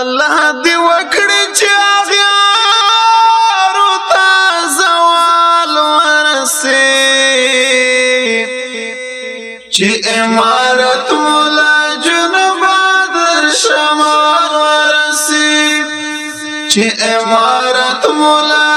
الله دې وکړي چې اغیار او زوال ورسي چې امارت مولا جنب در شمار ورسي چې امارت مولا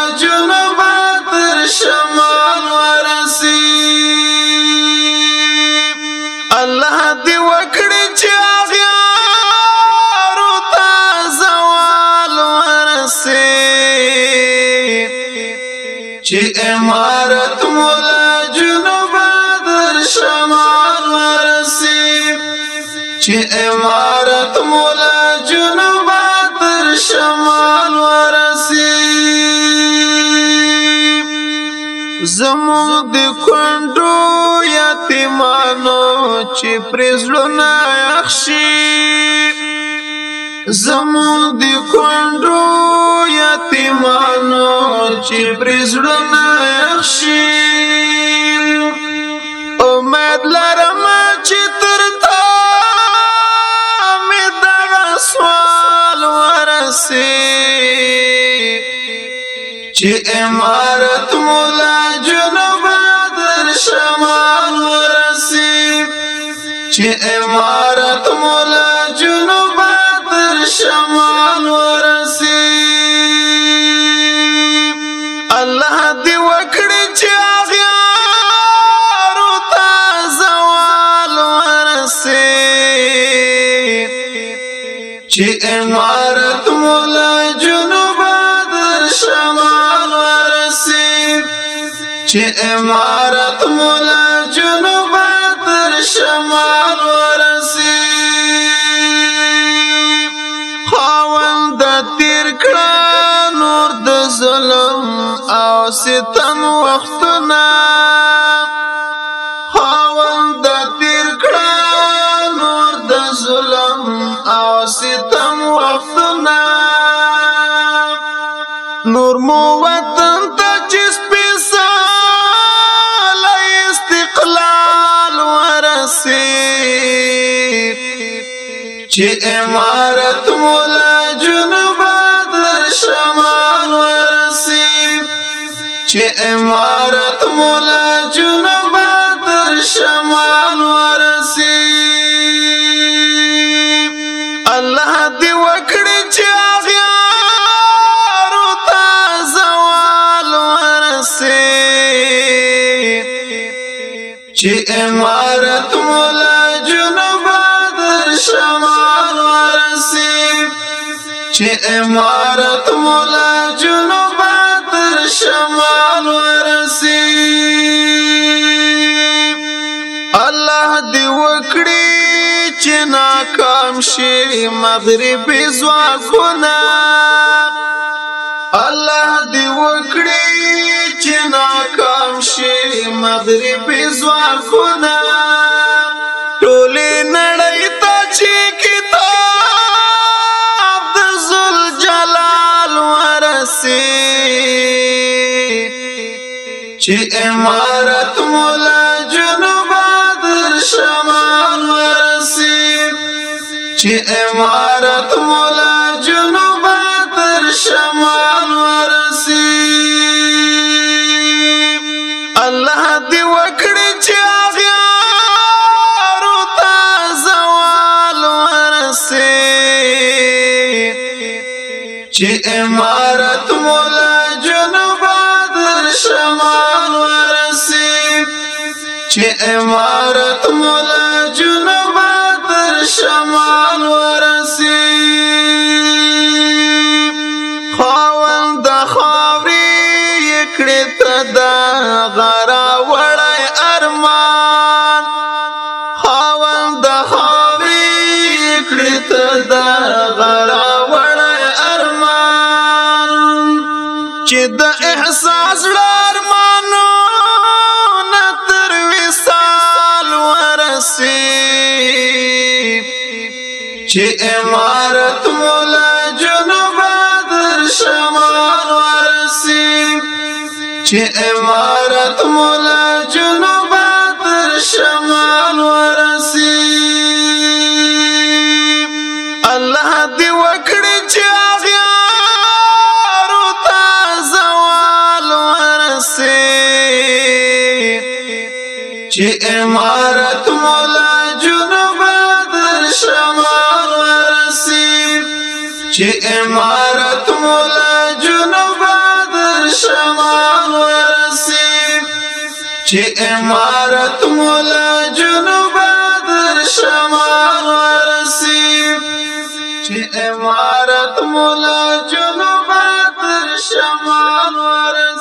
چې امارت مولا جنوب در شمال ورسی چې امارت مولا جنوب در شمال ورسی زموږ د کندو یتیمانو چې پرزړونه اخشي زموږ د کندو یتیمانو چې پرزړونه اخشي امید لرم چې تر تا مې دغه سوال ورسي چې امارت مولا جنوب در شمال ورسي چې امارت مولا جنوب در شمال ورسي دی وکړي چې اغیار او زوال ورسي چې امارت مولا جنوب در شمال ورسي چې امارت مولا جنوب در شمال او ستم وختونه خاوند تیر کړه نور د ظلم او ستم وختونه نور مو وطن ته چې سپیسال استقلال ورسید چې امارت مولا جنوب در شمال چې امارت مولا جنوب تر شمال ورسی الله دی وکړي چې اغیار او زوال ورسی چې امارت مولا جنوب تر شمال ورسی چې امارت مولا جنوب تر شمال ورسی الله دی وکړي چې ناکام شي مغرب زواخونه الله دی وکړي چې ناکام شي مغرب زواخونه ټولې نړۍ ته چې کتاب د زل جلال ورسی چې امارت مولا جنوب در شمال ورسی چې امارت مولا جنوب در شمال ورسی چې امارت مولا جنوب تر شمال ورسی خاون د خاوري کړي ته د غرا وړي ارمان خاون د خاوري کړي ته د غرا وړي ارمان چې د احساس ړه چې امارت مولا جنوب در شمار ورسی چې امارت مولا جنوب در شمال ورسی الله دې وکړي چې اغیار او تازوال ورسی چې امارت مولا جنوب تر شمار ورسی چې امارت مولا جنوب در شمار ورسی چې امارت مولا جنوب در شمار ورسی چې امارت مولا جنوب در شمار ورسی